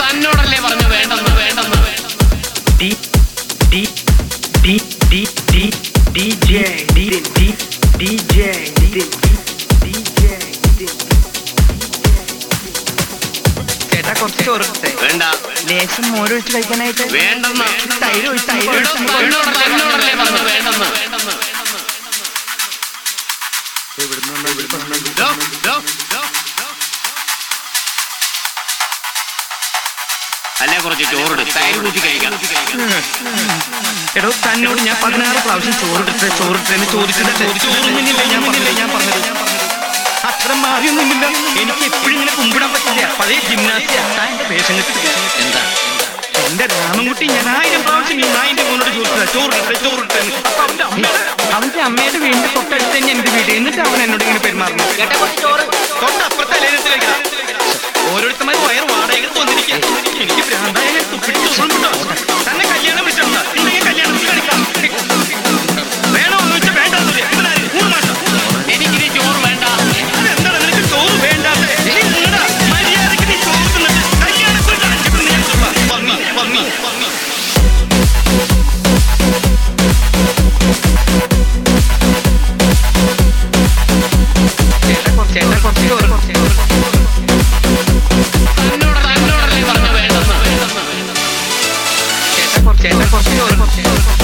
തന്നോടല്ലേ പറഞ്ഞു വേണ്ടെന്ന് വേണ്ടെന്ന് D J D D D കുറച്ച് വേണ്ട. ലേശം മോരൊഴിച്ച് കഴിക്കാനായിട്ട് വേണ്ടെന്ന്. തൈര് ഒഴിച്ച് തൈര്. അല്ലേ കുറച്ച് ചോറിട്. തൈര് കൂട്ടി കഴിക്കാം. എടോ തന്നോട് ഞാൻ പതിനാറ് പ്രാവശ്യം ചോറെടുത്ത് ചോറിട്ടെന്ന് ചോദിച്ചതല്ലേ? ചോദിച്ചു ഞാൻ പറഞ്ഞില്ല ഞാൻ പറഞ്ഞത്. അത്ര മാറിയൊന്നുമില്ല. എനിക്ക് എപ്പോഴും ഇങ്ങനെ കുമ്പിടാൻ പറ്റില്ല. പഴയ ജിംനാസിയ എന്റെ വേഷം കെട്ടി എന്താ? എന്റെ രാമൻകുട്ടി ഞാൻ ആയിരം പ്രാവശ്യം ഈ നായിന്റെ മോനോട് ചോദിച്ചതാ. ചോറിട്ടെ ചോറിട്ടെ അവന്റെ അമ്മയുടെ വീടിന്റെ തൊട്ടടുത്ത് തന്നെ എന്റെ വീട്. എന്നിട്ട് അവൻ എന്നോട് ഇങ്ങനെ പെരുമാറുന്നു. തൊട്ടപ്പുറത്തെ ഓരോരുത്തന്മാർ വയറ് വാടകയ്ക്ക് വന്നിരിക്കുക എനിക്ക് ഭ്രാന്തായ. തുപ്പിട്ട് കുറച്ച് ചേട്ടാ കുറച്ച് ചോറ്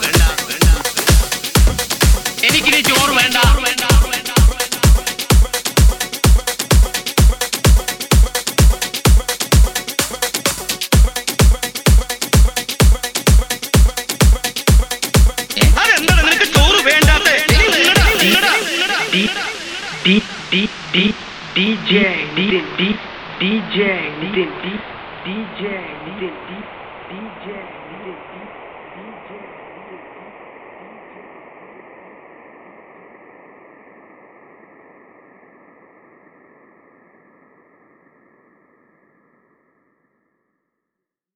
D